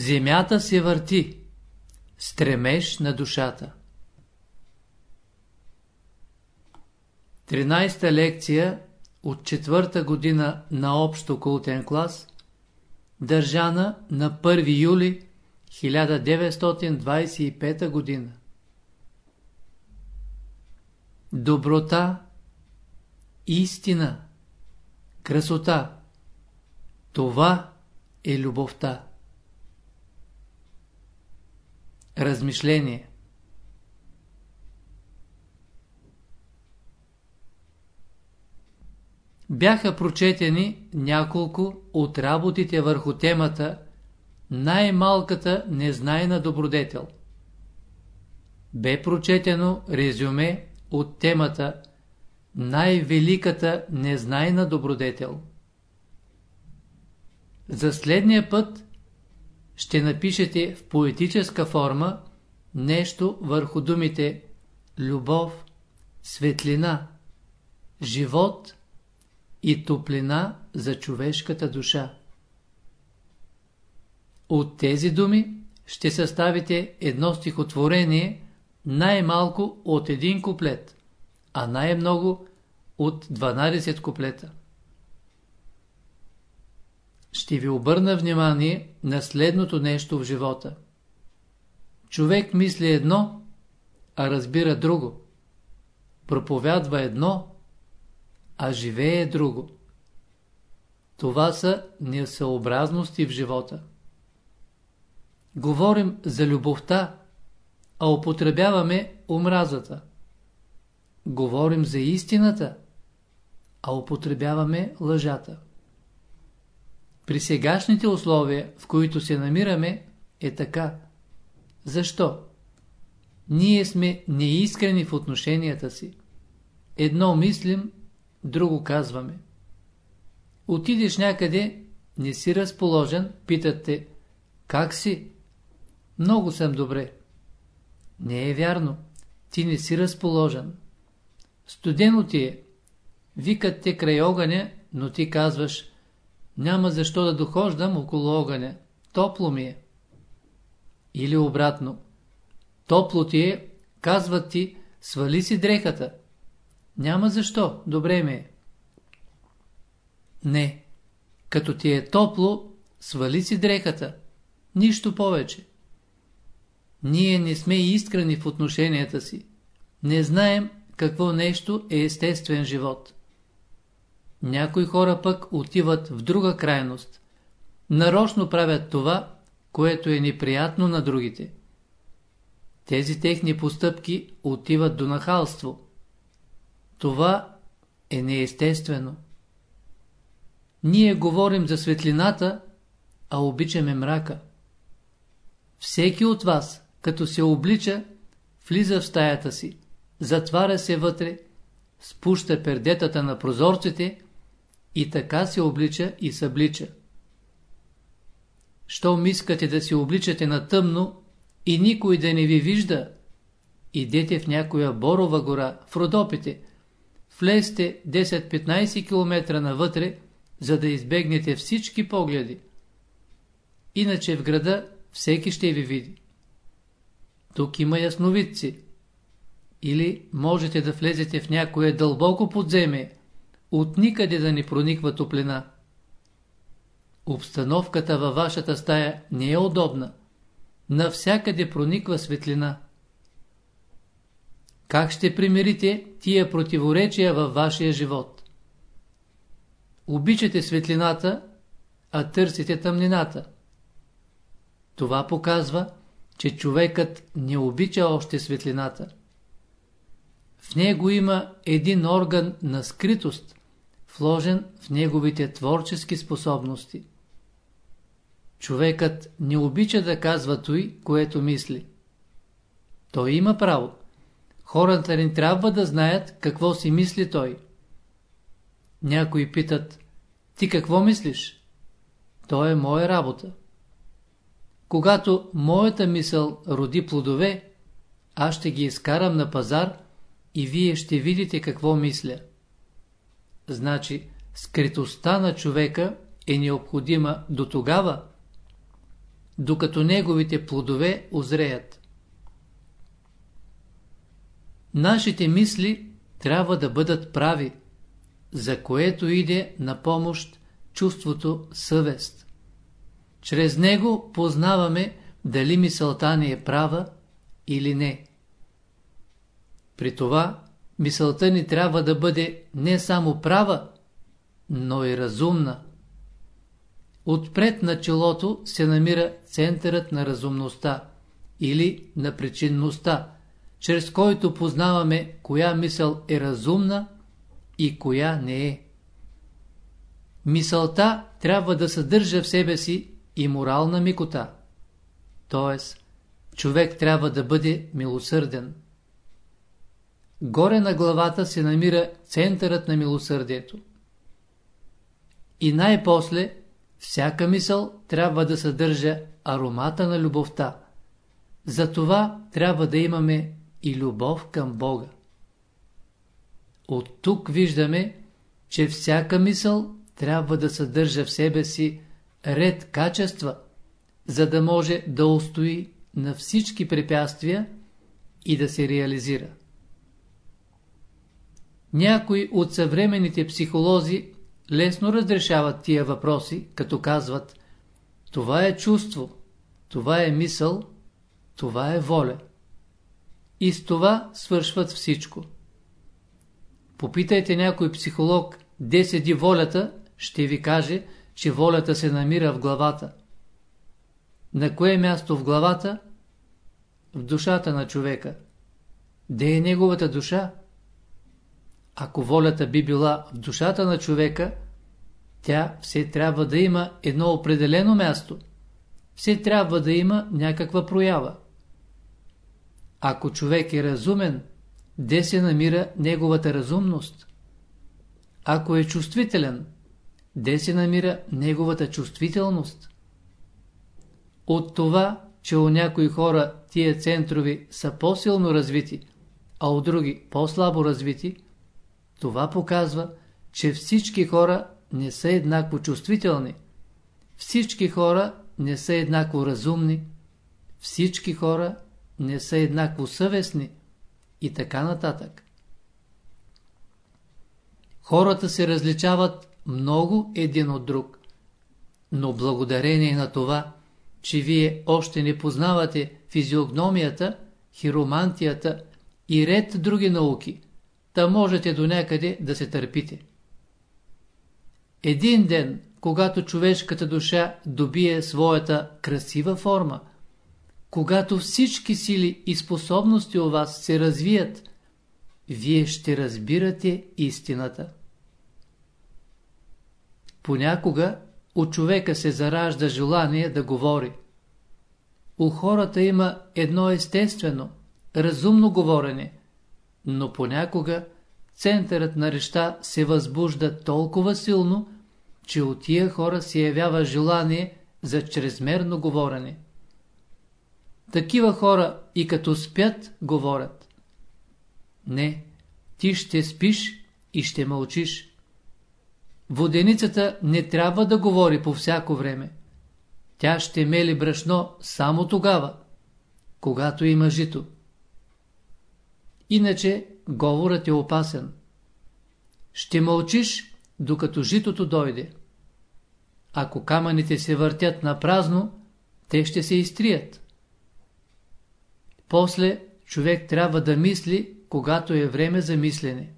Земята се върти. Стремеж на душата. 13-та лекция от четвърта година на общо култен клас, държана на 1 юли 1925 година. Доброта, истина, красота – това е любовта. Размишление Бяха прочетени няколко от работите върху темата най-малката незнайна добродетел. Бе прочетено резюме от темата най-великата незнайна добродетел. За следния път ще напишете в поетическа форма нещо върху думите любов, светлина, живот и топлина за човешката душа. От тези думи ще съставите едно стихотворение най-малко от един куплет, а най-много от 12 куплета. Ще ви обърна внимание на следното нещо в живота. Човек мисли едно, а разбира друго. Проповядва едно, а живее друго. Това са несъобразности в живота. Говорим за любовта, а употребяваме омразата. Говорим за истината, а употребяваме лъжата. При сегашните условия, в които се намираме, е така. Защо? Ние сме неискрени в отношенията си. Едно мислим, друго казваме. Отидеш някъде, не си разположен, питат те, как си? Много съм добре. Не е вярно. Ти не си разположен. Студено ти е. Викат те край огъня, но ти казваш, няма защо да дохождам около огъня. Топло ми е. Или обратно. Топло ти е, казват ти, свали си дрехата. Няма защо, добре ми е. Не. Като ти е топло, свали си дрехата. Нищо повече. Ние не сме искрени в отношенията си. Не знаем какво нещо е естествен живот. Някои хора пък отиват в друга крайност. Нарочно правят това, което е неприятно на другите. Тези техни постъпки отиват до нахалство. Това е неестествено. Ние говорим за светлината, а обичаме мрака. Всеки от вас, като се облича, влиза в стаята си, затваря се вътре, спуща пердетата на прозорците и така се облича и съблича. Щом искате да се обличате на тъмно и никой да не ви вижда, идете в някоя борова гора, в Родопите, влезте 10-15 км навътре, за да избегнете всички погледи. Иначе в града всеки ще ви види. Тук има ясновидци. Или можете да влезете в някое дълбоко подземие, от никъде да не прониква топлина. Обстановката във вашата стая не е удобна. Навсякъде прониква светлина. Как ще примирите тия противоречия във вашия живот? Обичате светлината, а търсите тъмнината. Това показва, че човекът не обича още светлината. В него има един орган на скритост, вложен в неговите творчески способности. Човекът не обича да казва той, което мисли. Той има право. Хората не трябва да знаят какво си мисли той. Някои питат, ти какво мислиш? То е моя работа. Когато моята мисъл роди плодове, аз ще ги изкарам на пазар и вие ще видите какво мисля. Значи, скритостта на човека е необходима до тогава, докато неговите плодове озреят. Нашите мисли трябва да бъдат прави, за което иде на помощ чувството съвест. Чрез него познаваме дали мисълта ни е права или не. При това мисълта ни трябва да бъде не само права, но и разумна. Отпред на челото се намира центърът на разумността или на причинността, чрез който познаваме коя мисъл е разумна и коя не е. Мисълта трябва да съдържа в себе си и морална микота, т.е. човек трябва да бъде милосърден. Горе на главата се намира центърът на милосърдието. И най-после всяка мисъл трябва да съдържа аромата на любовта. Затова трябва да имаме и любов към Бога. От тук виждаме, че всяка мисъл трябва да съдържа в себе си ред качества, за да може да устои на всички препятствия и да се реализира. Някои от съвременните психолози лесно разрешават тия въпроси, като казват това е чувство, това е мисъл, това е воля. И с това свършват всичко. Попитайте някой психолог, де седи волята, ще ви каже, че волята се намира в главата. На кое място в главата? В душата на човека. Де е неговата душа? Ако волята би била в душата на човека, тя все трябва да има едно определено място. Все трябва да има някаква проява. Ако човек е разумен, де се намира неговата разумност? Ако е чувствителен, де се намира неговата чувствителност? От това, че у някои хора тия центрови са по-силно развити, а у други по-слабо развити, това показва, че всички хора не са еднакво чувствителни, всички хора не са еднакво разумни, всички хора не са еднакво съвестни. И така нататък. Хората се различават много един от друг, но благодарение на това, че вие още не познавате физиогномията, хиромантията и ред други науки, та можете до някъде да се търпите. Един ден, когато човешката душа добие своята красива форма, когато всички сили и способности у вас се развият, вие ще разбирате истината. Понякога у човека се заражда желание да говори. У хората има едно естествено, разумно говорене, но понякога центърът на реща се възбужда толкова силно, че от тия хора се явява желание за чрезмерно говорене. Такива хора и като спят, говорят. Не, ти ще спиш и ще мълчиш. Воденицата не трябва да говори по всяко време. Тя ще мели брашно само тогава, когато има жито. Иначе говорът е опасен. Ще мълчиш, докато житото дойде. Ако камъните се въртят на празно, те ще се изтрият. После човек трябва да мисли, когато е време за мислене.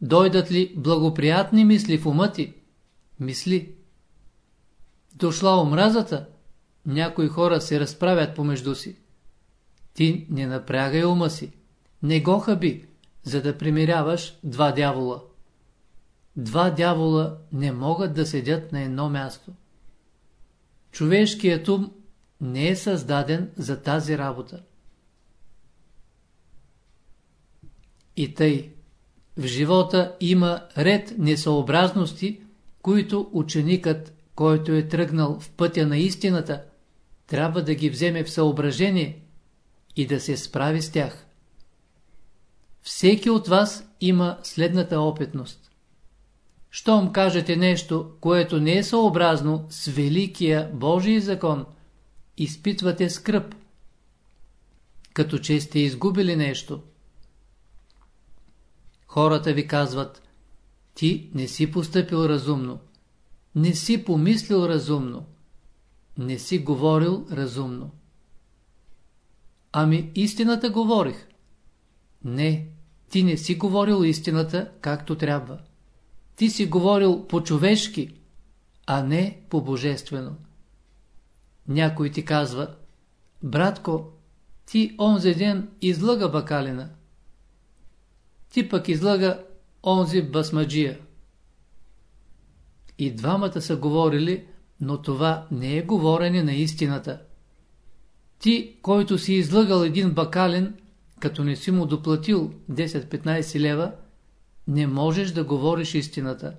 Дойдат ли благоприятни мисли в ума ти? Мисли. Дошла омразата? Някои хора се разправят помежду си. Ти не напрягай ума си. Не го хаби, за да примиряваш два дявола. Два дявола не могат да седят на едно място. Човешкият ум не е създаден за тази работа. И тъй, в живота има ред несъобразности, които ученикът, който е тръгнал в пътя на истината, трябва да ги вземе в съображение и да се справи с тях. Всеки от вас има следната опитност. щом кажете нещо, което не е съобразно с великия Божий закон, изпитвате скръп, като че сте изгубили нещо. Хората ви казват, ти не си поступил разумно, не си помислил разумно, не си говорил разумно. Ами истината говорих. Не, ти не си говорил истината както трябва. Ти си говорил по-човешки, а не по-божествено. Някой ти казва, братко, ти онзи ден излъга бакалина. Ти пък излъга онзи басмаджия. И двамата са говорили, но това не е говорене на истината. Ти, който си излъгал един бакален, като не си му доплатил 10-15 лева, не можеш да говориш истината.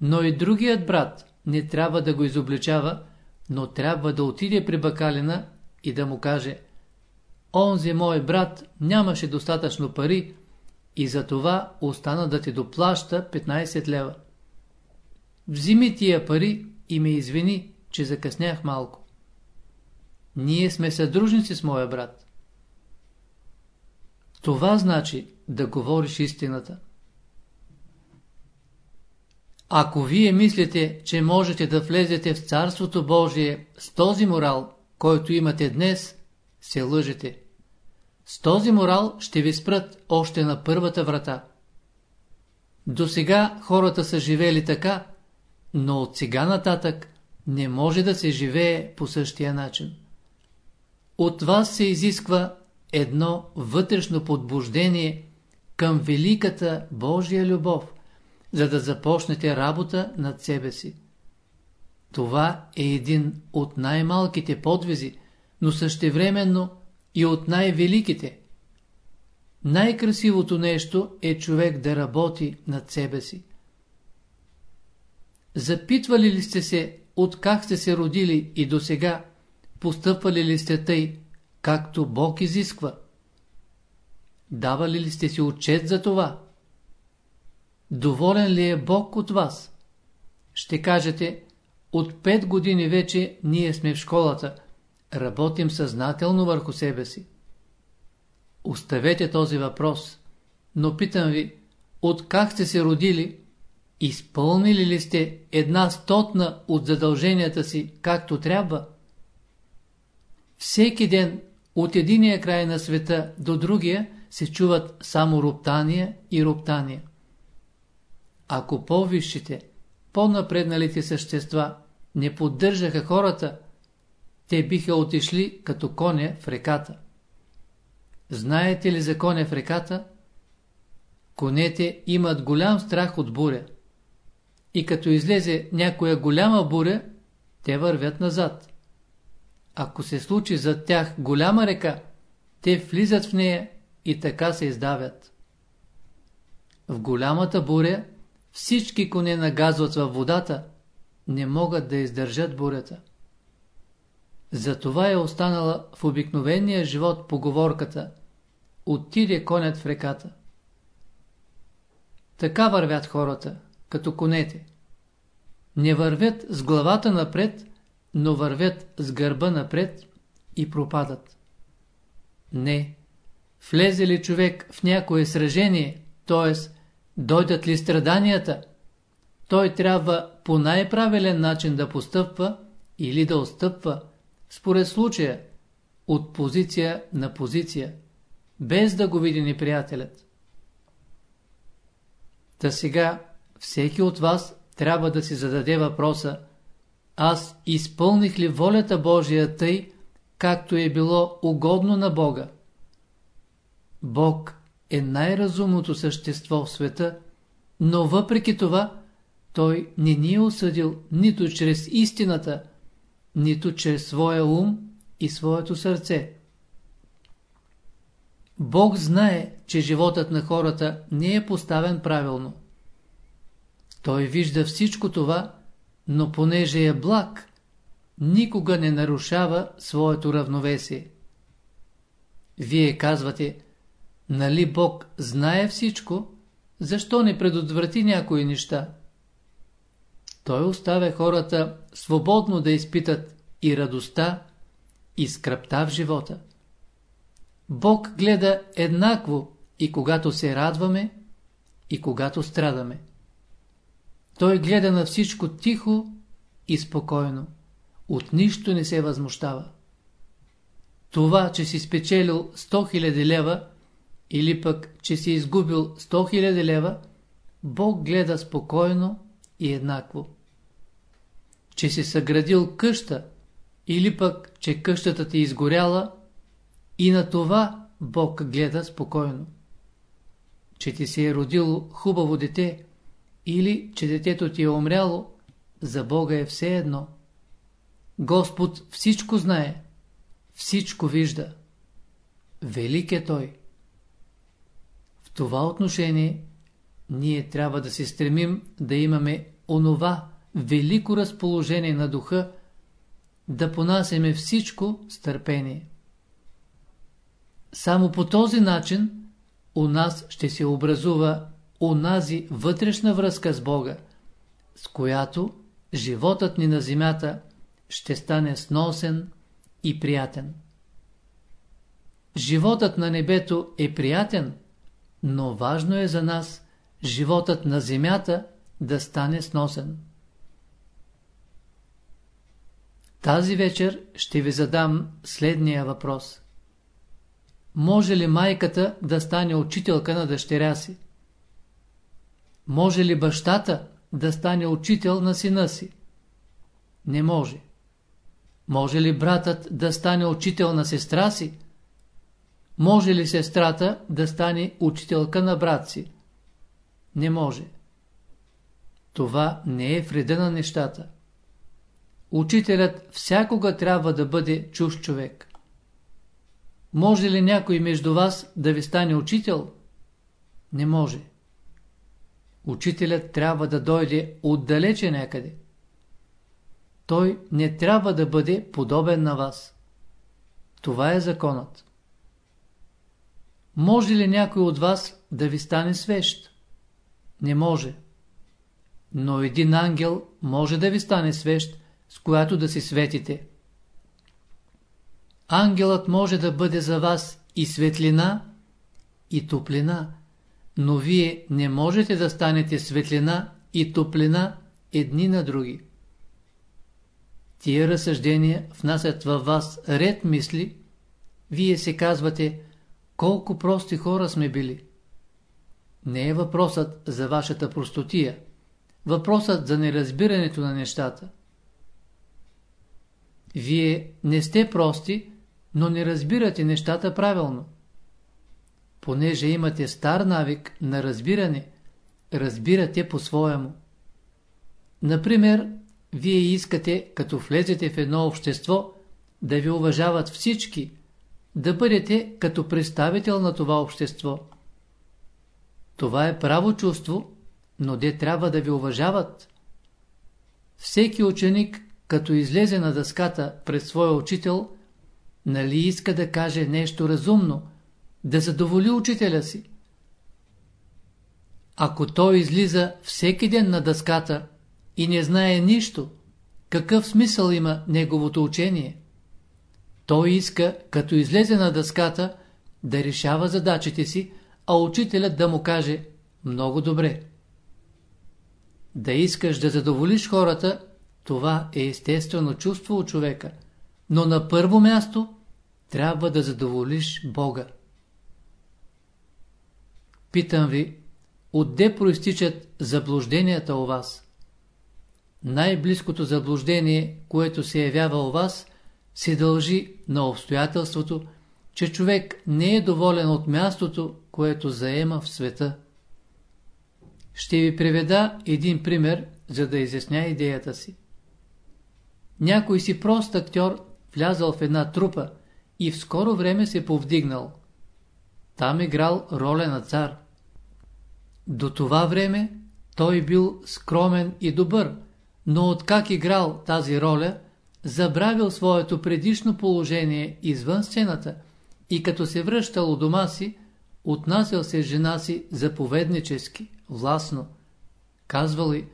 Но и другият брат не трябва да го изобличава, но трябва да отиде при бакалина и да му каже Онзи мой брат нямаше достатъчно пари и за това остана да ти доплаща 15 лева. Взими тия пари и ме извини, че закъснях малко. Ние сме съдружници с моя брат. Това значи да говориш истината. Ако вие мислите, че можете да влезете в Царството Божие с този морал, който имате днес, се лъжете. С този морал ще ви спрат още на първата врата. До сега хората са живели така, но от сега нататък не може да се живее по същия начин. От вас се изисква едно вътрешно подбуждение към великата Божия любов, за да започнете работа над себе си. Това е един от най-малките подвизи, но същевременно и от най-великите. Най-красивото нещо е човек да работи над себе си. Запитвали ли сте се от как сте се родили и до сега, постъпвали ли сте тъй, както Бог изисква? Давали ли сте си отчет за това? Доволен ли е Бог от вас? Ще кажете, от пет години вече ние сме в школата, работим съзнателно върху себе си. Оставете този въпрос, но питам ви, от как сте се родили, изпълнили ли сте една стотна от задълженията си както трябва? Всеки ден от единия край на света до другия се чуват само роптания и роптания. Ако по-висшите, по-напредналите същества не поддържаха хората, те биха отишли като коня в реката. Знаете ли за коня в реката? Конете имат голям страх от буря. И като излезе някоя голяма буря, те вървят назад. Ако се случи за тях голяма река, те влизат в нея и така се издавят. В голямата буря всички коне нагазват във водата, не могат да издържат бурята. Затова е останала в обикновения живот поговорката «Отиде конят в реката». Така вървят хората, като конете. Не вървят с главата напред, но вървят с гърба напред и пропадат. Не, влезе ли човек в някое сражение, т.е. дойдат ли страданията, той трябва по най-правилен начин да постъпва или да отстъпва, според случая, от позиция на позиция, без да го види неприятелят. Та сега всеки от вас трябва да си зададе въпроса, аз изпълних ли волята Божия тъй, както е било угодно на Бога? Бог е най-разумното същество в света, но въпреки това Той не ни е осъдил нито чрез истината, нито чрез своя ум и своето сърце. Бог знае, че животът на хората не е поставен правилно. Той вижда всичко това, но понеже е благ, никога не нарушава своето равновесие. Вие казвате, нали Бог знае всичко, защо не предотврати някои неща? Той оставя хората свободно да изпитат и радостта, и скръпта в живота. Бог гледа еднакво и когато се радваме, и когато страдаме. Той гледа на всичко тихо и спокойно. От нищо не се възмущава. Това, че си спечелил 100 000 лева или пък, че си изгубил 100 000 лева, Бог гледа спокойно и еднакво. Че си съградил къща или пък, че къщата ти изгоряла, и на това Бог гледа спокойно. Че ти се е родило хубаво дете или че детето ти е умряло, за Бога е все едно. Господ всичко знае, всичко вижда. Велик е Той. В това отношение ние трябва да се стремим да имаме онова велико разположение на духа, да понасяме всичко с търпение. Само по този начин у нас ще се образува онази вътрешна връзка с Бога, с която животът ни на земята ще стане сносен и приятен. Животът на небето е приятен, но важно е за нас животът на земята да стане сносен. Тази вечер ще ви задам следния въпрос. Може ли майката да стане учителка на дъщеря си? Може ли бащата да стане учител на сина си? Не може. Може ли братът да стане учител на сестра си? Може ли сестрата да стане учителка на брат си? Не може. Това не е вреда на нещата. Учителят всякога трябва да бъде чуж човек. Може ли някой между вас да ви стане учител? Не може. Учителят трябва да дойде отдалече някъде. Той не трябва да бъде подобен на вас. Това е законът. Може ли някой от вас да ви стане свещ? Не може. Но един ангел може да ви стане свещ, с която да си светите. Ангелът може да бъде за вас и светлина, и топлина, но вие не можете да станете светлина и топлина едни на други. Тия разсъждения внасят във вас ред мисли, вие се казвате, колко прости хора сме били. Не е въпросът за вашата простотия, въпросът за неразбирането на нещата. Вие не сте прости, но не разбирате нещата правилно. Понеже имате стар навик на разбиране, разбирате по-своему. Например, вие искате, като влезете в едно общество, да ви уважават всички, да бъдете като представител на това общество. Това е право чувство, но де трябва да ви уважават. Всеки ученик, като излезе на дъската пред своя учител, нали иска да каже нещо разумно, да задоволи учителя си? Ако той излиза всеки ден на дъската и не знае нищо, какъв смисъл има неговото учение? Той иска, като излезе на дъската, да решава задачите си, а учителят да му каже «Много добре». Да искаш да задоволиш хората, това е естествено чувство от човека, но на първо място трябва да задоволиш Бога. Питам ви, отде проистичат заблужденията у вас? Най-близкото заблуждение, което се явява у вас, се дължи на обстоятелството, че човек не е доволен от мястото, което заема в света. Ще ви приведа един пример, за да изясня идеята си. Някой си прост актьор влязал в една трупа и в скоро време се повдигнал. Там играл роля на цар. До това време той бил скромен и добър, но откак играл тази роля, забравил своето предишно положение извън сцената и като се връщал у дома си, отнасял се жена си заповеднически, властно. Казвал ли,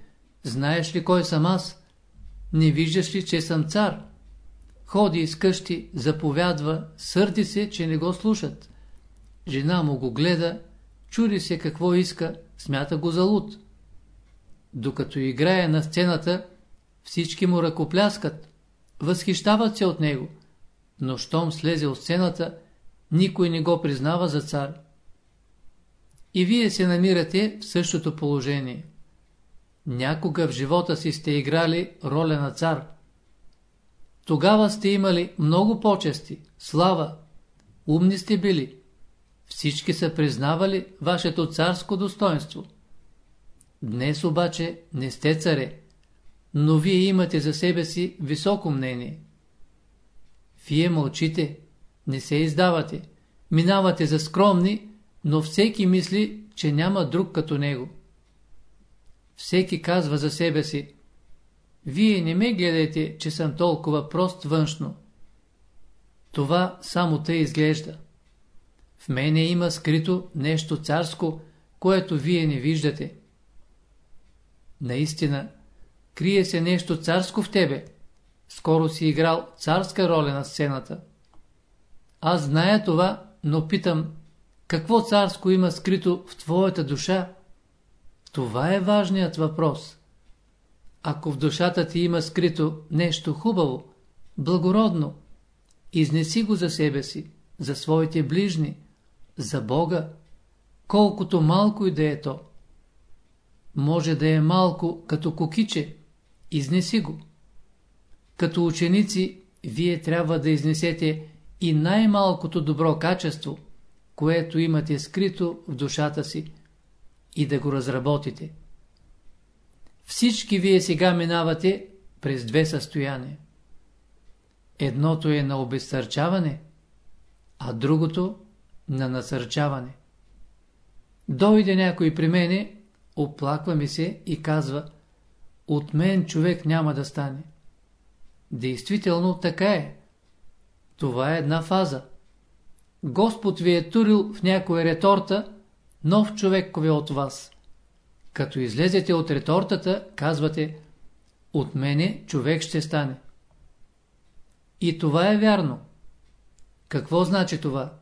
знаеш ли кой съм аз? Не виждаш ли, че съм цар? Ходи из къщи, заповядва, сърди се, че не го слушат. Жена му го гледа, чуди се какво иска, смята го за луд. Докато играе на сцената, всички му ръкопляскат, възхищават се от него, но щом слезе от сцената, никой не го признава за цар. И вие се намирате в същото положение. Някога в живота си сте играли роля на цар. Тогава сте имали много почести, слава, умни сте били. Всички са признавали вашето царско достоинство. Днес обаче не сте царе, но вие имате за себе си високо мнение. Вие мълчите, не се издавате, минавате за скромни, но всеки мисли, че няма друг като него. Всеки казва за себе си, вие не ме гледайте, че съм толкова прост външно. Това само те изглежда. В мене има скрито нещо царско, което вие не виждате. Наистина, крие се нещо царско в тебе. Скоро си играл царска роля на сцената. Аз зная това, но питам, какво царско има скрито в твоята душа? Това е важният въпрос. Ако в душата ти има скрито нещо хубаво, благородно, изнеси го за себе си, за своите ближни, за Бога, колкото малко и да е то. Може да е малко като кокиче, изнеси го. Като ученици, вие трябва да изнесете и най-малкото добро качество, което имате скрито в душата си, и да го разработите. Всички вие сега минавате през две състояния. Едното е на обезсърчаване, а другото на насърчаване. Дойде някой при мене, оплаква ми се и казва От мен човек няма да стане. Действително така е. Това е една фаза. Господ ви е турил в някоя реторта, нов човек кове от вас. Като излезете от ретортата, казвате, от мене човек ще стане. И това е вярно. Какво значи това?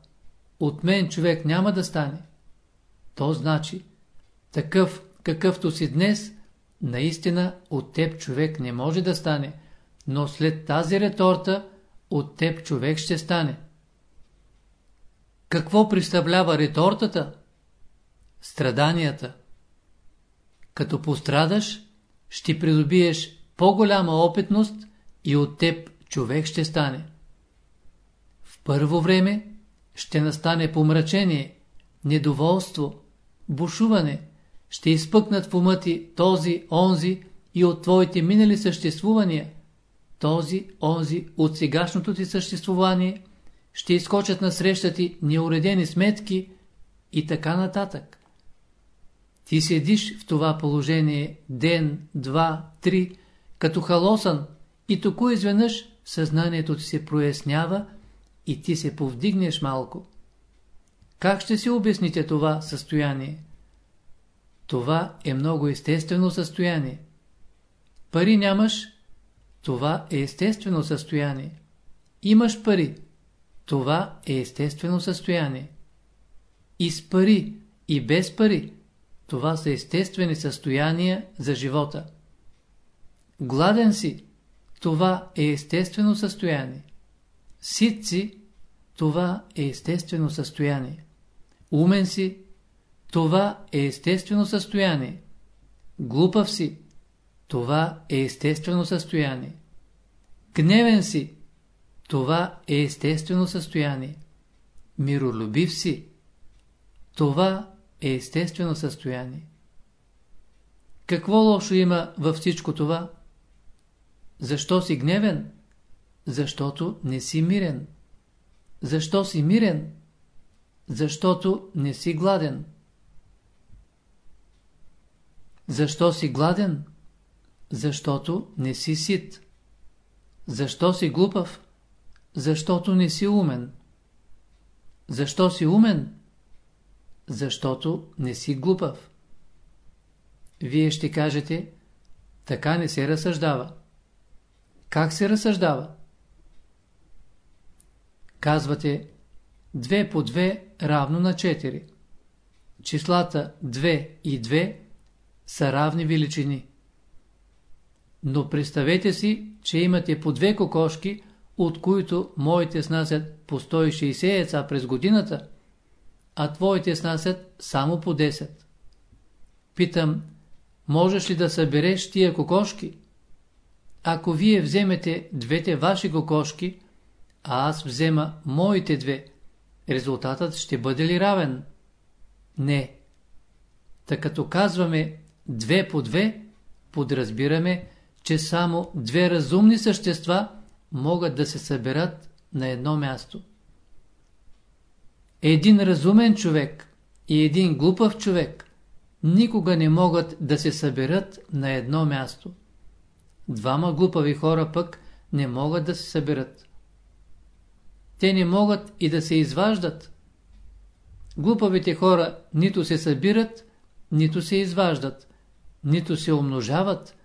От мен човек няма да стане. То значи, такъв какъвто си днес, наистина от теб човек не може да стане, но след тази реторта от теб човек ще стане. Какво представлява ретортата? Страданията. Като пострадаш, ще придобиеш по-голяма опитност и от теб човек ще стане. В първо време ще настане помрачение, недоволство, бушуване, ще изпъкнат в ума ти този, онзи и от твоите минали съществувания, този, онзи от сегашното ти съществувание, ще изкочат на среща ти неуредени сметки и така нататък. Ти седиш в това положение ден, два, три, като халосан и току изведнъж съзнанието ти се прояснява и ти се повдигнеш малко. Как ще си обясните това състояние? Това е много естествено състояние. Пари нямаш, това е естествено състояние. Имаш пари, това е естествено състояние. И с пари, и без пари, това са естествени състояния за живота. Гладен си, това е естествено състояние. Сит си, това е естествено състояние. Умен си, това е естествено състояние. Глупав си, това е естествено състояние. Гневен си, това е естествено състояние. Миролюбив си, това е естествено състояние. Какво лошо има във всичко това? Защо си гневен? Защото не си мирен. Защо си мирен? Защото не си гладен. Защо си гладен? Защото не си сит. Защо си глупав? Защото не си умен. Защо си умен? защото не си глупав. Вие ще кажете, така не се разсъждава. Как се разсъждава? Казвате 2 по 2 равно на 4. Числата 2 и 2 са равни величини. Но представете си, че имате по две кокошки, от които моите снасят по 160 яйца през годината, а твоите снасят само по 10. Питам, можеш ли да събереш тия кокошки? Ако вие вземете двете ваши кокошки, а аз взема моите две, резултатът ще бъде ли равен? Не. Така като казваме две по две, подразбираме, че само две разумни същества могат да се съберат на едно място. Един разумен човек и един глупав човек никога не могат да се съберат на едно място. Двама глупави хора пък не могат да се съберат. Те не могат и да се изваждат. Глупавите хора нито се събират, нито се изваждат, нито се умножават,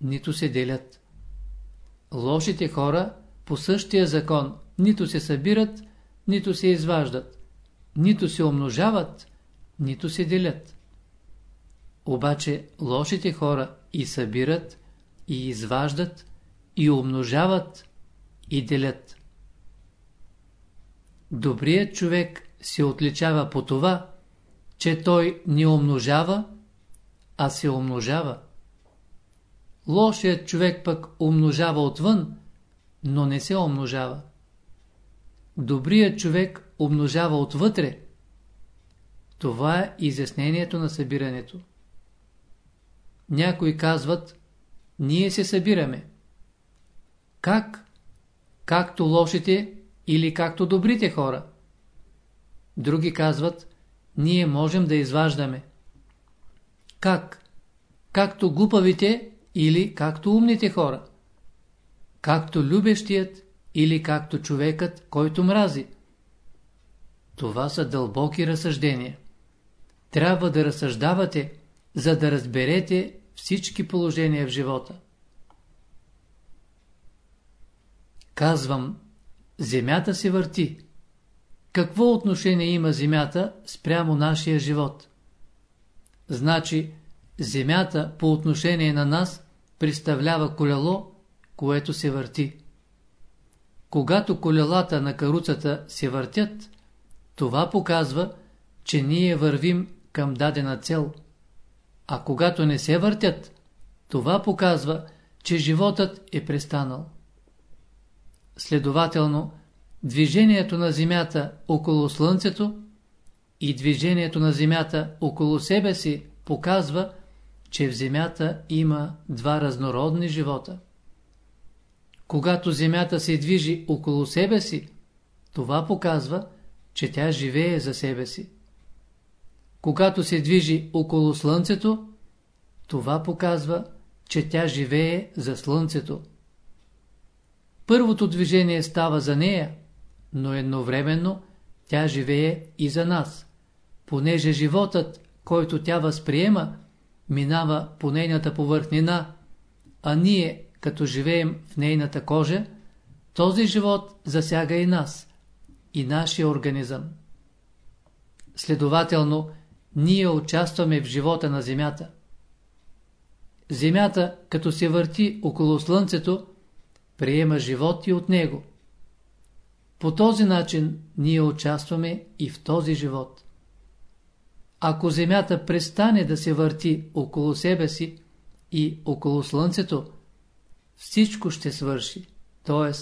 нито се делят. Лошите хора по същия закон нито се събират, нито се изваждат, нито се умножават, нито се делят. Обаче лошите хора и събират, и изваждат, и умножават, и делят. Добрият човек се отличава по това, че той не умножава, а се умножава. Лошият човек пък умножава отвън, но не се умножава. Добрият човек умножава отвътре. Това е изяснението на събирането. Някои казват, ние се събираме. Как? Както лошите или както добрите хора? Други казват, ние можем да изваждаме. Как? Както глупавите или както умните хора? Както любещият или както човекът, който мрази? Това са дълбоки разсъждения. Трябва да разсъждавате, за да разберете всички положения в живота. Казвам, земята се върти. Какво отношение има земята спрямо нашия живот? Значи, земята по отношение на нас представлява колело, което се върти. Когато колелата на каруцата се въртят, това показва, че ние вървим към дадена цел. А когато не се въртят, това показва, че животът е престанал. Следователно, движението на Земята около Слънцето и движението на Земята около себе си показва, че в Земята има два разнородни живота. Когато Земята се движи около себе си, това показва, че тя живее за себе си. Когато се движи около Слънцето, това показва, че тя живее за Слънцето. Първото движение става за нея, но едновременно тя живее и за нас, понеже животът, който тя възприема, минава по нейната повърхнина, а ние, като живеем в нейната кожа, този живот засяга и нас, и нашия организъм. Следователно, ние участваме в живота на Земята. Земята, като се върти около Слънцето, приема живот и от него. По този начин ние участваме и в този живот. Ако Земята престане да се върти около себе си и около Слънцето, всичко ще свърши, т.е.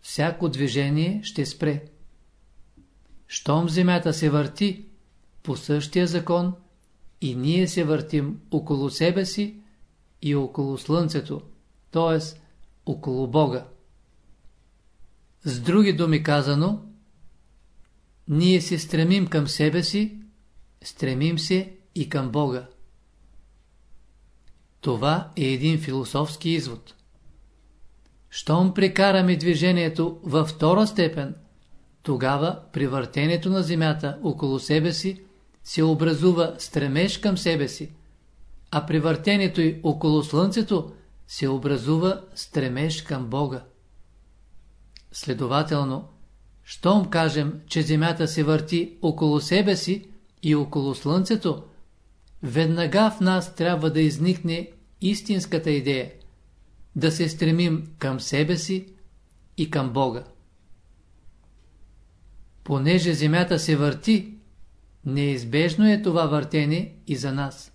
всяко движение ще спре. Щом Земята се върти по същия закон и ние се въртим около себе си и около Слънцето, т.е. около Бога. С други думи казано, ние се стремим към себе си, стремим се и към Бога. Това е един философски извод. Щом прекараме движението във втора степен, тогава при въртенето на Земята около себе си се образува стремеж към себе си, а при въртенето й около Слънцето се образува стремеж към Бога. Следователно, щом кажем, че Земята се върти около себе си и около Слънцето, веднага в нас трябва да изникне истинската идея – да се стремим към себе си и към Бога. Понеже Земята се върти, неизбежно е това въртене и за нас.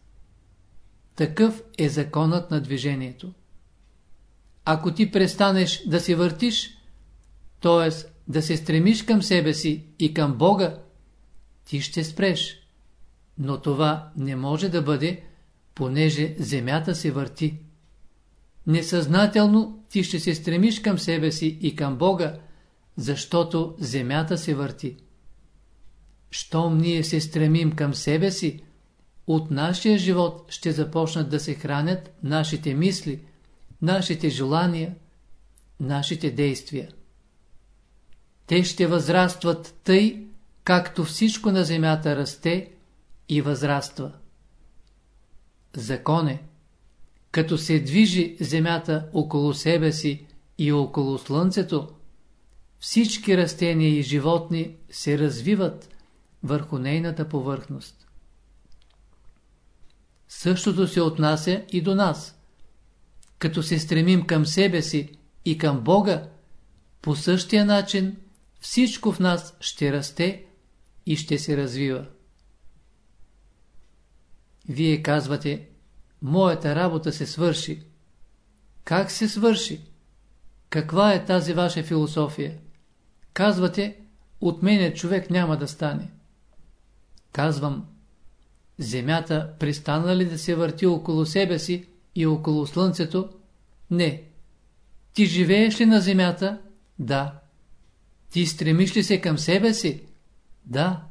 Такъв е законът на движението. Ако ти престанеш да се въртиш, т.е. да се стремиш към себе си и към Бога, ти ще спреш. Но това не може да бъде, понеже земята се върти. Несъзнателно ти ще се стремиш към себе си и към Бога, защото земята се върти. Щом ние се стремим към себе си, от нашия живот ще започнат да се хранят нашите мисли, нашите желания, нашите действия. Те ще възрастват тъй, както всичко на земята расте и възраства. Закон е, като се движи земята около себе си и около слънцето, всички растения и животни се развиват върху нейната повърхност. Същото се отнася и до нас. Като се стремим към себе си и към Бога, по същия начин всичко в нас ще расте и ще се развива. Вие казвате, моята работа се свърши. Как се свърши? Каква е тази ваша философия? Казвате, от мене човек няма да стане. Казвам, земята пристана ли да се върти около себе си и около слънцето? Не. Ти живееш ли на земята? Да. Ти стремиш ли се към себе си? Да.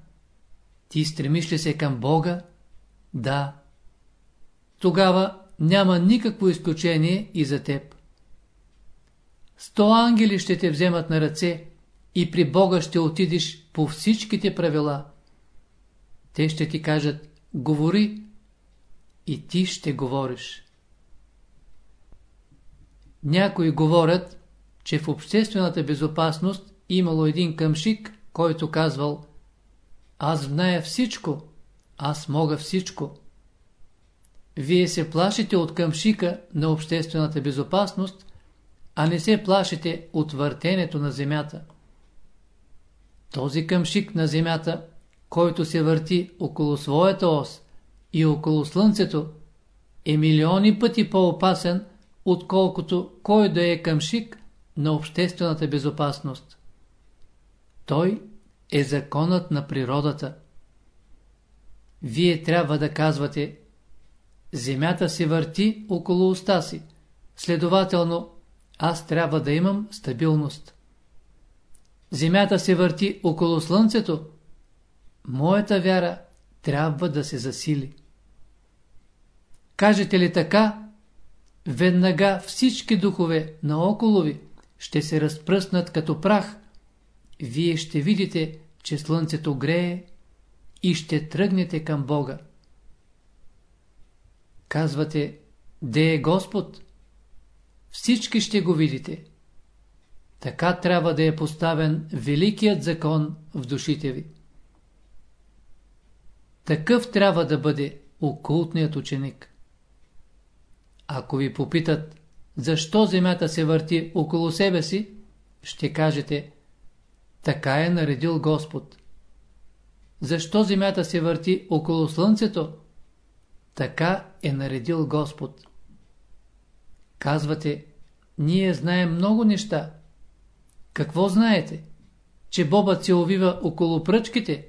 Ти стремиш ли се към Бога? Да. Тогава няма никакво изключение и за теб. Сто ангели ще те вземат на ръце и при Бога ще отидеш по всичките правила. Те ще ти кажат, говори и ти ще говориш. Някои говорят, че в обществената безопасност имало един къмшик, който казвал Аз зная всичко, аз мога всичко. Вие се плашите от къмшика на обществената безопасност, а не се плашите от въртенето на земята. Този къмшик на земята, който се върти около своята ос и около Слънцето, е милиони пъти по-опасен, отколкото кой да е къмшик на обществената безопасност. Той е законът на природата. Вие трябва да казвате Земята се върти около уста си, следователно аз трябва да имам стабилност. Земята се върти около Слънцето, моята вяра трябва да се засили. Кажете ли така, веднага всички духове наоколо ви ще се разпръснат като прах, вие ще видите, че Слънцето грее и ще тръгнете към Бога. Казвате, де е Господ? Всички ще го видите. Така трябва да е поставен великият закон в душите ви. Такъв трябва да бъде окултният ученик. Ако ви попитат, защо земята се върти около себе си, ще кажете, така е наредил Господ. Защо земята се върти около Слънцето? Така е наредил Господ. Казвате, ние знаем много неща. Какво знаете? Че бобът се увива около пръчките?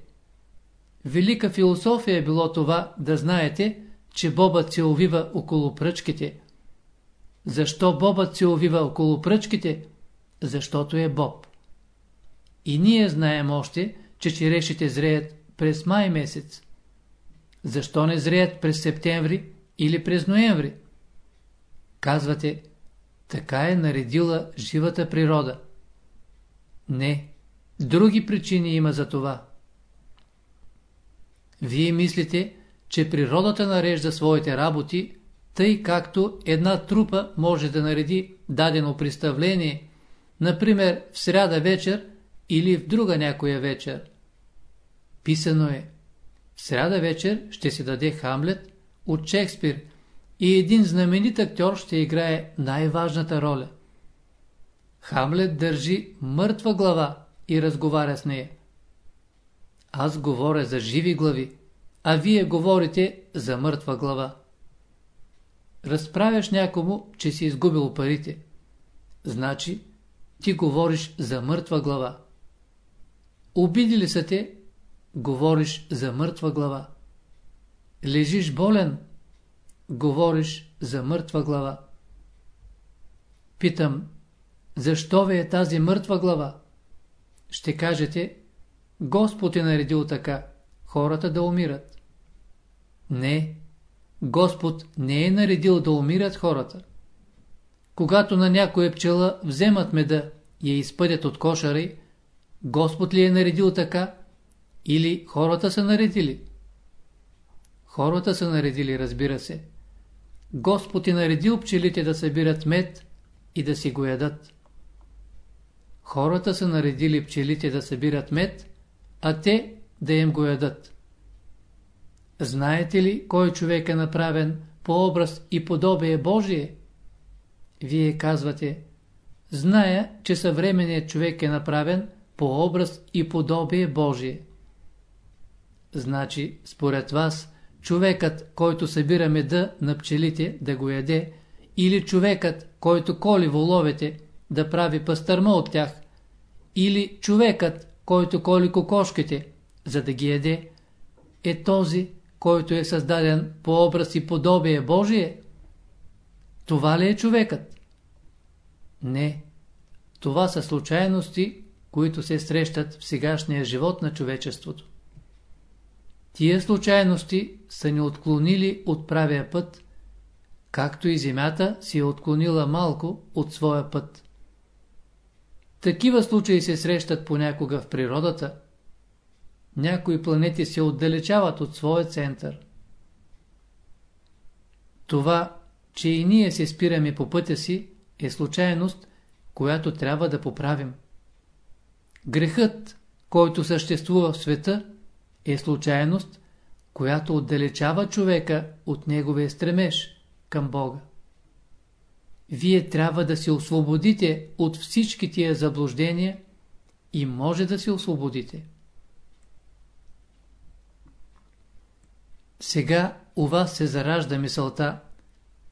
Велика философия е било това да знаете, че бобът се увива около пръчките. Защо бобът се увива около пръчките? Защото е боб. И ние знаем още, че черешите зреят през май месец. Защо не зреят през септември или през ноември? Казвате, така е наредила живата природа. Не, други причини има за това. Вие мислите, че природата нарежда своите работи, тъй както една трупа може да нареди дадено представление, например в сряда вечер или в друга някоя вечер. Писано е, в сряда вечер ще се даде Хамлет от Шекспир и един знаменит актьор ще играе най-важната роля. Хамлет държи мъртва глава и разговаря с нея. Аз говоря за живи глави, а вие говорите за мъртва глава. Разправяш някому, че си изгубил парите. Значи, ти говориш за мъртва глава. Обидили са те, говориш за мъртва глава. Лежиш болен, говориш за мъртва глава. Питам, защо ви е тази мъртва глава? Ще кажете, Господ е наредил така, хората да умират. Не, Господ не е наредил да умират хората. Когато на някоя пчела вземат меда и я изпъдят от кошари, Господ ли е наредил така? Или хората са наредили? Хората са наредили, разбира се. Господ е наредил пчелите да събират мед и да си го ядат. Хората са наредили пчелите да събират мед, а те да им го ядат. Знаете ли кой човек е направен по образ и подобие Божие? Вие казвате, зная, че съвременният човек е направен по образ и подобие Божие. Значи, според вас, човекът, който събира меда на пчелите да го яде, или човекът, който коли воловете, да прави пастърма от тях, или човекът, който коли кокошките, за да ги яде, е този, който е създаден по образ и подобие Божие? Това ли е човекът? Не. Това са случайности, които се срещат в сегашния живот на човечеството. Тия случайности са ни отклонили от правия път, както и земята си е отклонила малко от своя път. Такива случаи се срещат понякога в природата. Някои планети се отдалечават от своя център. Това, че и ние се спираме по пътя си, е случайност, която трябва да поправим. Грехът, който съществува в света, е случайност, която отдалечава човека от неговия стремеж към Бога. Вие трябва да се освободите от всички тия заблуждения и може да се освободите. Сега у вас се заражда мисълта,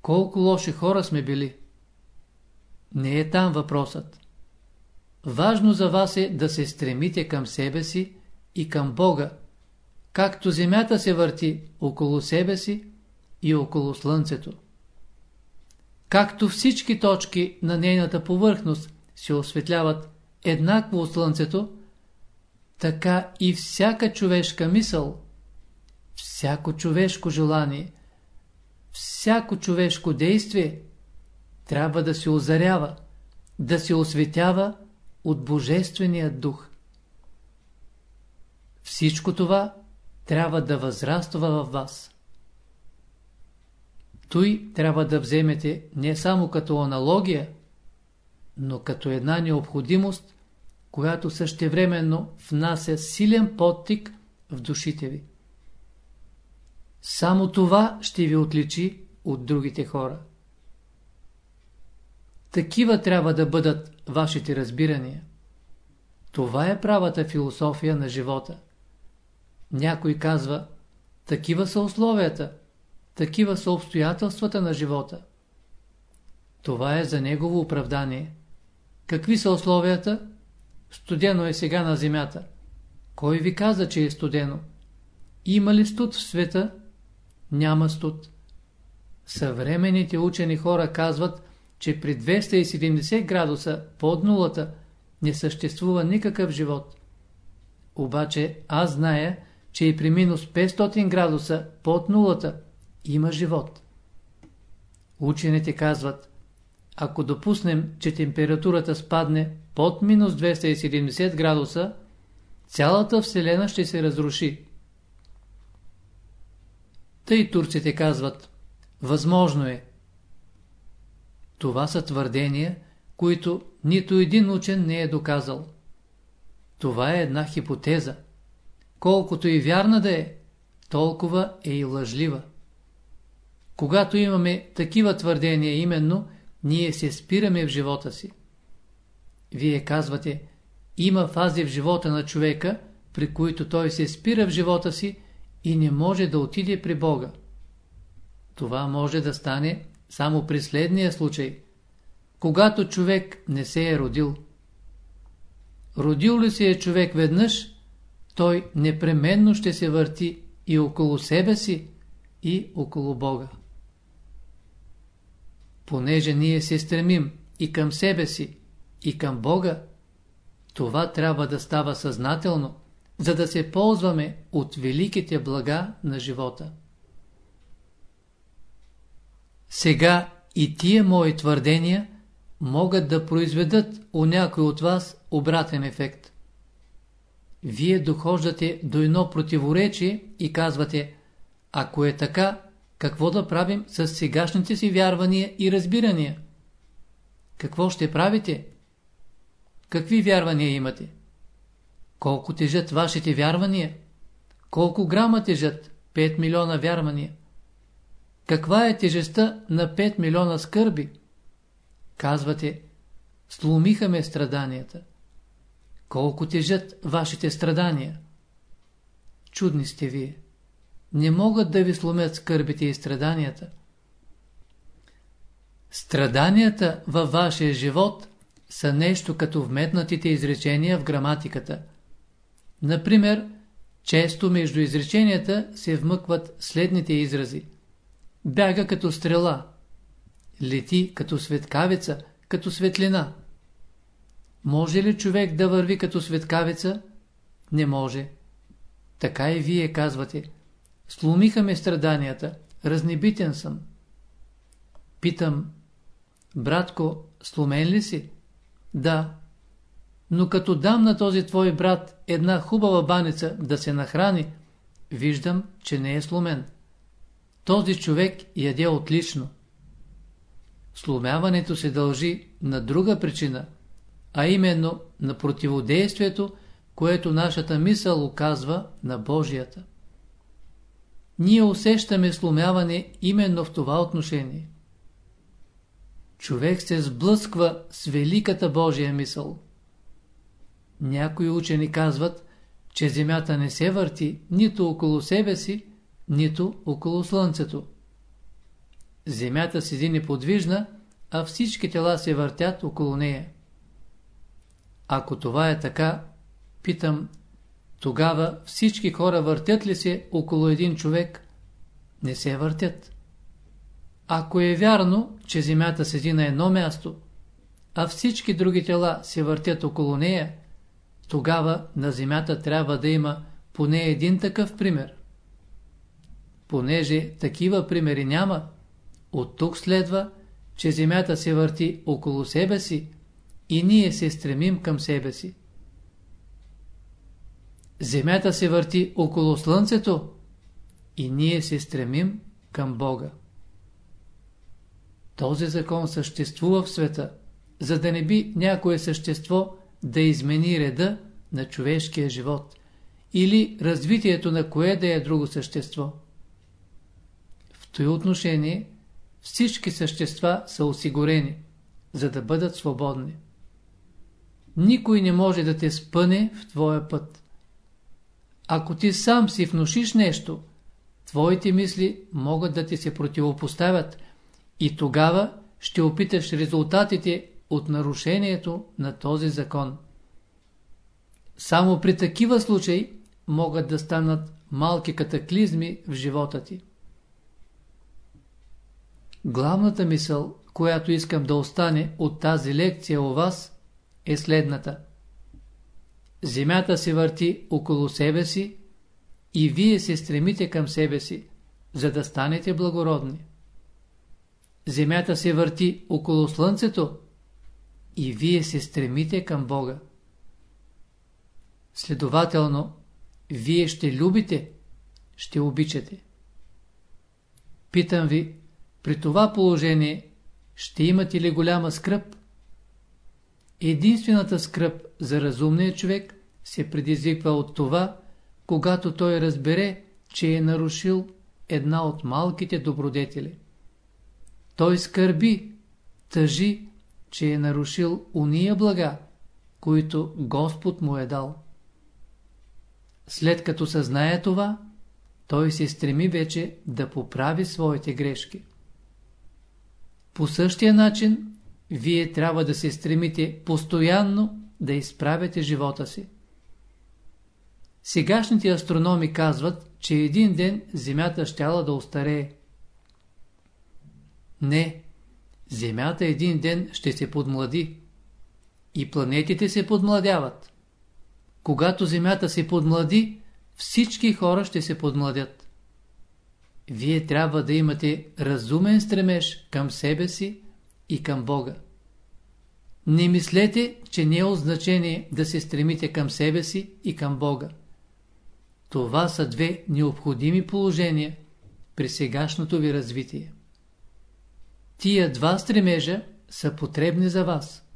колко лоши хора сме били. Не е там въпросът. Важно за вас е да се стремите към себе си и към Бога, както земята се върти около себе си и около Слънцето. Както всички точки на нейната повърхност се осветляват еднакво от Слънцето, така и всяка човешка мисъл, всяко човешко желание, всяко човешко действие трябва да се озарява, да се осветява от Божествения дух. Всичко това трябва да възраства във вас. Той трябва да вземете не само като аналогия, но като една необходимост, която същевременно внася силен подтик в душите ви. Само това ще ви отличи от другите хора. Такива трябва да бъдат вашите разбирания. Това е правата философия на живота. Някой казва, такива са условията, такива са обстоятелствата на живота. Това е за негово оправдание. Какви са условията? Студено е сега на земята. Кой ви каза, че е студено? Има ли студ в света? Няма студ. Съвременните учени хора казват, че при 270 градуса под нулата не съществува никакъв живот. Обаче аз зная, че и при минус 500 градуса под нулата има живот. Учените казват, ако допуснем, че температурата спадне под минус 270 градуса, цялата Вселена ще се разруши. Тъй турците казват, възможно е. Това са твърдения, които нито един учен не е доказал. Това е една хипотеза. Колкото и вярна да е, толкова е и лъжлива. Когато имаме такива твърдения именно, ние се спираме в живота си. Вие казвате, има фази в живота на човека, при които той се спира в живота си и не може да отиде при Бога. Това може да стане само при следния случай, когато човек не се е родил. Родил ли се е човек веднъж, той непременно ще се върти и около себе си, и около Бога. Понеже ние се стремим и към себе си, и към Бога, това трябва да става съзнателно, за да се ползваме от великите блага на живота. Сега и тия мои твърдения могат да произведат у някой от вас обратен ефект. Вие дохождате до едно противоречие и казвате, ако е така, какво да правим с сегашните си вярвания и разбирания? Какво ще правите? Какви вярвания имате? Колко тежат вашите вярвания? Колко грама тежат 5 милиона вярвания? Каква е тежестта на 5 милиона скърби? Казвате, сломиха ме страданията. Колко тежат вашите страдания? Чудни сте вие. Не могат да ви сломят скърбите и страданията. Страданията във вашия живот са нещо като вметнатите изречения в граматиката. Например, често между изреченията се вмъкват следните изрази. Бяга като стрела, лети като светкавица, като светлина. Може ли човек да върви като светкавица? Не може. Така и вие казвате. Сломиха ме страданията, разнебитен съм. Питам, братко, сломен ли си? Да. Но като дам на този твой брат една хубава баница да се нахрани, виждам, че не е сломен. Този човек яде отлично. Сломяването се дължи на друга причина, а именно на противодействието, което нашата мисъл оказва на Божията. Ние усещаме сломяване именно в това отношение. Човек се сблъсква с великата Божия мисъл. Някои учени казват, че Земята не се върти нито около себе си, нито около Слънцето. Земята седи неподвижна, а всички тела се въртят около нея. Ако това е така, питам, тогава всички хора въртят ли се около един човек? Не се въртят. Ако е вярно, че Земята седи на едно място, а всички други тела се въртят около нея, тогава на Земята трябва да има поне един такъв пример. Понеже такива примери няма, от тук следва, че Земята се върти около себе си и ние се стремим към себе си. Земята се върти около Слънцето и ние се стремим към Бога. Този закон съществува в света, за да не би някое същество да измени реда на човешкия живот или развитието на кое да е друго същество. В този отношение всички същества са осигурени, за да бъдат свободни. Никой не може да те спъне в твоя път. Ако ти сам си внушиш нещо, твоите мисли могат да ти се противопоставят и тогава ще опиташ резултатите от нарушението на този закон. Само при такива случаи могат да станат малки катаклизми в живота ти. Главната мисъл, която искам да остане от тази лекция у вас, е следната. Земята се върти около себе си и вие се стремите към себе си, за да станете благородни. Земята се върти около Слънцето и вие се стремите към Бога. Следователно, вие ще любите, ще обичате. Питам ви, при това положение ще имате ли голяма скръп? Единствената скръп за разумния човек се предизвиква от това, когато той разбере, че е нарушил една от малките добродетели. Той скърби, тъжи, че е нарушил уния блага, които Господ му е дал. След като съзнае това, той се стреми вече да поправи своите грешки. По същия начин, вие трябва да се стремите постоянно да изправяте живота си. Сегашните астрономи казват, че един ден Земята щяла да остарее. Не, Земята един ден ще се подмлади. И планетите се подмладяват. Когато Земята се подмлади, всички хора ще се подмладят. Вие трябва да имате разумен стремеж към себе си и към Бога. Не мислете, че не е от значение да се стремите към себе си и към Бога. Това са две необходими положения при сегашното ви развитие. Тия два стремежа са потребни за вас.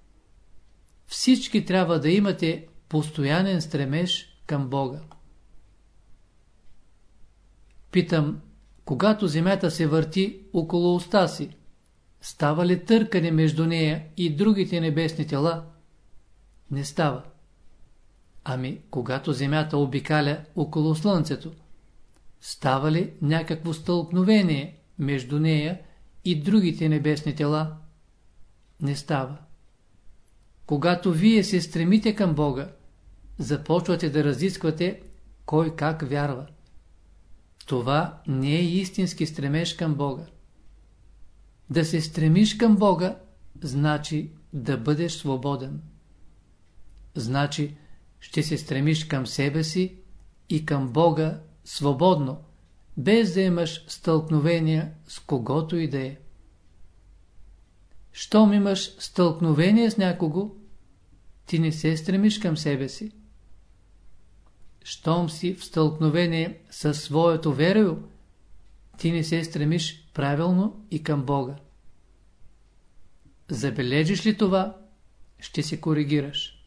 Всички трябва да имате постоянен стремеж към Бога. Питам, когато земята се върти около уста си, става ли търкане между нея и другите небесни тела? Не става. Ами, когато земята обикаля около Слънцето, става ли някакво стълкновение между нея и другите небесни тела? Не става. Когато вие се стремите към Бога, започвате да разисквате кой как вярва. Това не е истински стремеж към Бога. Да се стремиш към Бога, значи да бъдеш свободен. Значи ще се стремиш към себе си и към Бога свободно, без да имаш стълкновения с когото и да е. Щом имаш стълкновение с някого, ти не се стремиш към себе си. Щом си в стълкновение със своето верою, ти не се стремиш правилно и към Бога. Забележиш ли това, ще се коригираш.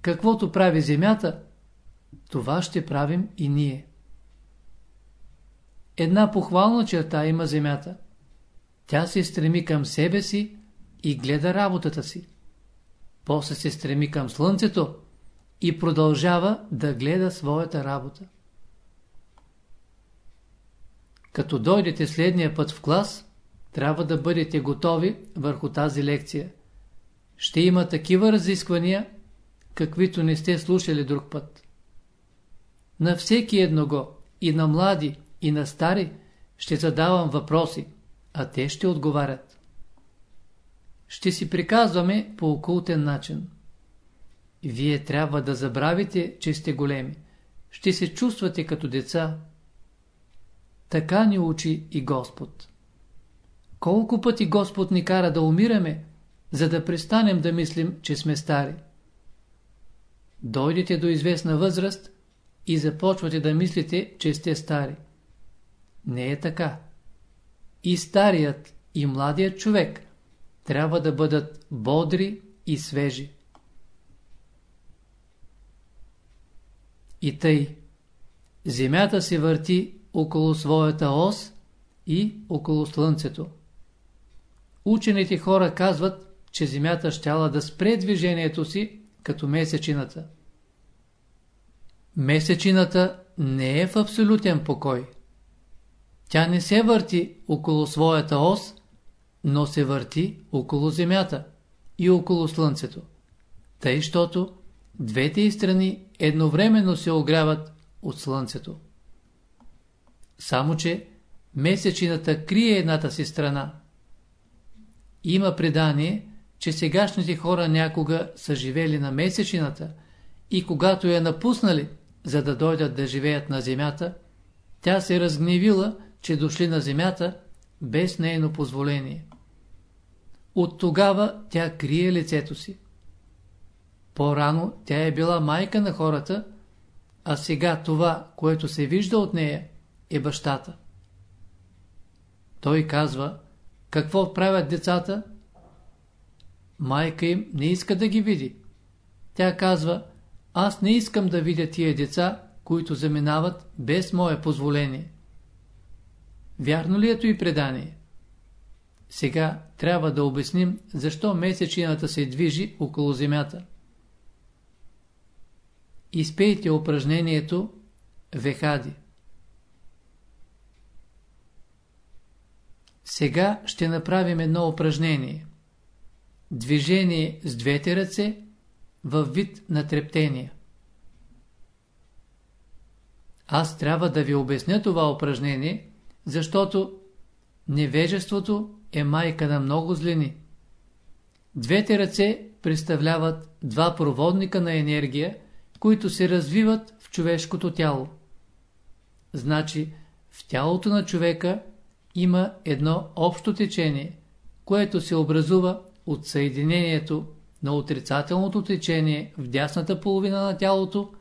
Каквото прави земята, това ще правим и ние. Една похвална черта има земята. Тя се стреми към себе си и гледа работата си. После се стреми към слънцето и продължава да гледа своята работа. Като дойдете следния път в клас, трябва да бъдете готови върху тази лекция. Ще има такива разисквания, каквито не сте слушали друг път. На всеки едного, и на млади, и на стари, ще задавам въпроси, а те ще отговарят. Ще си приказваме по окултен начин. Вие трябва да забравите, че сте големи. Ще се чувствате като деца. Така ни учи и Господ. Колко пъти Господ ни кара да умираме, за да престанем да мислим, че сме стари. Дойдете до известна възраст и започвате да мислите, че сте стари. Не е така. И старият, и младият човек трябва да бъдат бодри и свежи. И тъй, Земята се върти около своята ос и около Слънцето. Учените хора казват, че Земята щяла да спре движението си като месечината. Месечината не е в абсолютен покой. Тя не се върти около своята ос, но се върти около Земята и около Слънцето. Тъй, щото двете и страни едновременно се огряват от Слънцето. Само, че месечината крие едната си страна. Има предание, че сегашните хора някога са живели на месечината и когато я напуснали, за да дойдат да живеят на земята, тя се разгневила, че дошли на земята без нейно позволение. От тогава тя крие лицето си. По-рано тя е била майка на хората, а сега това, което се вижда от нея, е бащата. Той казва, какво правят децата? Майка им не иска да ги види. Тя казва, аз не искам да видя тия деца, които заминават без мое позволение. Вярно ли ето и предание? Сега трябва да обясним, защо месечината се движи около Земята. Изпейте упражнението Вехади. Сега ще направим едно упражнение. Движение с двете ръце във вид на трептение. Аз трябва да ви обясня това упражнение, защото невежеството е майка на много злини. Двете ръце представляват два проводника на енергия, които се развиват в човешкото тяло. Значи, в тялото на човека има едно общо течение, което се образува от съединението на отрицателното течение в дясната половина на тялото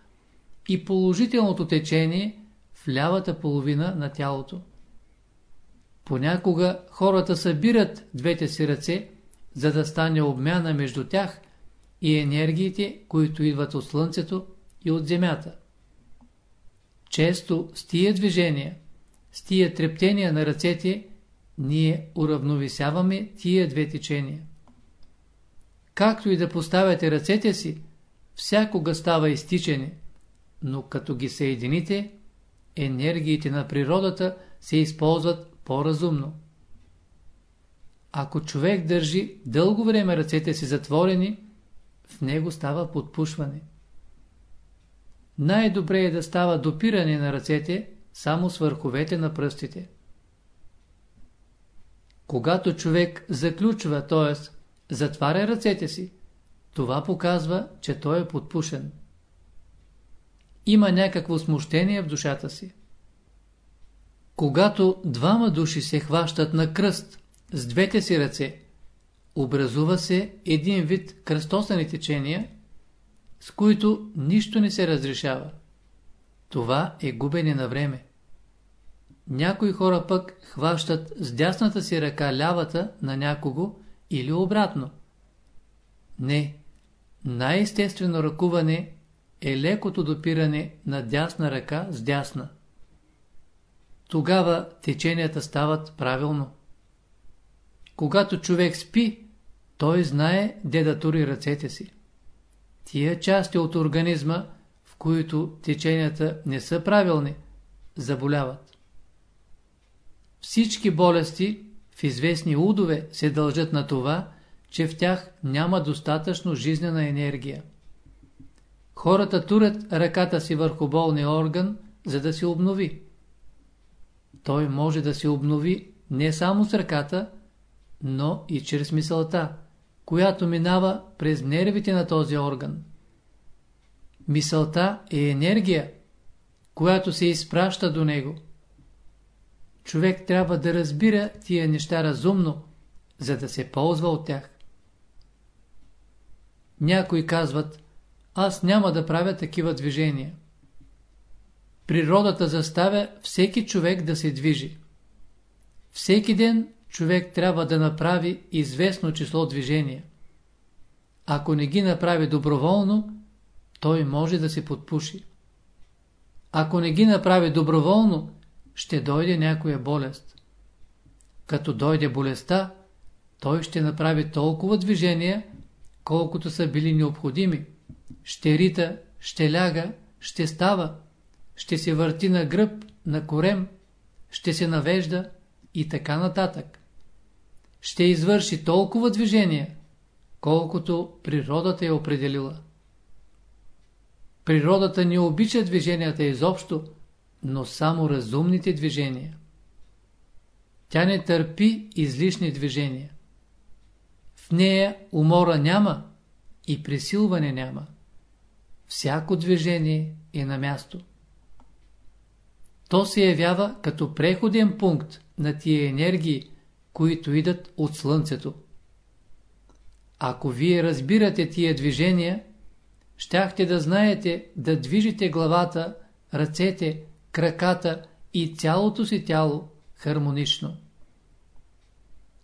и положителното течение в лявата половина на тялото. Понякога хората събират двете си ръце, за да стане обмяна между тях и енергиите, които идват от Слънцето и от Земята. Често с тия движения, с тия трептения на ръцете, ние уравновесяваме тия две течения. Както и да поставяте ръцете си, всякога става изтичане, но като ги съедините, енергиите на природата се използват по-разумно. Ако човек държи дълго време ръцете си затворени, в него става подпушване. Най-добре е да става допиране на ръцете само с върховете на пръстите. Когато човек заключва, т.е. затваря ръцете си, това показва, че той е подпушен. Има някакво смущение в душата си. Когато двама души се хващат на кръст с двете си ръце, образува се един вид кръстосани течения, с които нищо не се разрешава. Това е губене на време. Някои хора пък хващат с дясната си ръка лявата на някого или обратно. Не, най-естествено ръкуване е лекото допиране на дясна ръка с дясна. Тогава теченията стават правилно. Когато човек спи, той знае де да тури ръцете си. Тия части от организма, в които теченията не са правилни, заболяват. Всички болести в известни удове се дължат на това, че в тях няма достатъчно жизнена енергия. Хората турят ръката си върху болния орган, за да се обнови. Той може да се обнови не само с ръката, но и чрез мисълта, която минава през нервите на този орган. Мисълта е енергия, която се изпраща до него. Човек трябва да разбира тия неща разумно, за да се ползва от тях. Някои казват, аз няма да правя такива движения. Природата заставя всеки човек да се движи. Всеки ден човек трябва да направи известно число движения. Ако не ги направи доброволно, той може да се подпуши. Ако не ги направи доброволно, ще дойде някоя болест. Като дойде болестта, той ще направи толкова движения, колкото са били необходими. Ще рита, ще ляга, ще става, ще се върти на гръб, на корем, ще се навежда и така нататък. Ще извърши толкова движения, колкото природата е определила. Природата не обича движенията изобщо, но само разумните движения. Тя не търпи излишни движения. В нея умора няма и пресилване няма. Всяко движение е на място. То се явява като преходен пункт на тия енергии, които идат от Слънцето. Ако вие разбирате тия движения, щяхте да знаете да движите главата, ръцете, краката и цялото си тяло хармонично.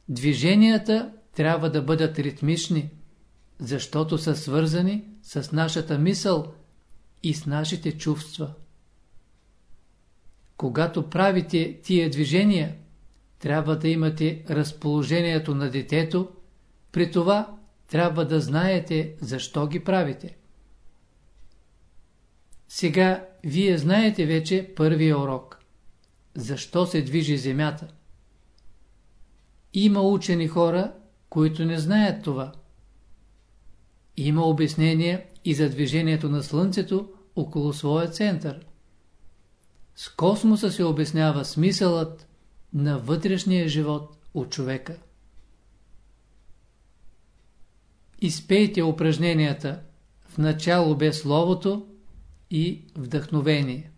Движенията трябва да бъдат ритмични, защото са свързани с нашата мисъл и с нашите чувства. Когато правите тия движения, трябва да имате разположението на детето, при това трябва да знаете защо ги правите. Сега вие знаете вече първия урок. Защо се движи Земята? Има учени хора, които не знаят това. Има обяснение и за движението на Слънцето около своя център. С космоса се обяснява смисълът на вътрешния живот от човека. Изпейте упражненията в начало без словото и вдъхновение.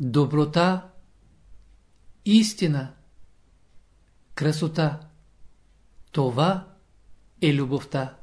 Доброта, истина, красота – това е любовта.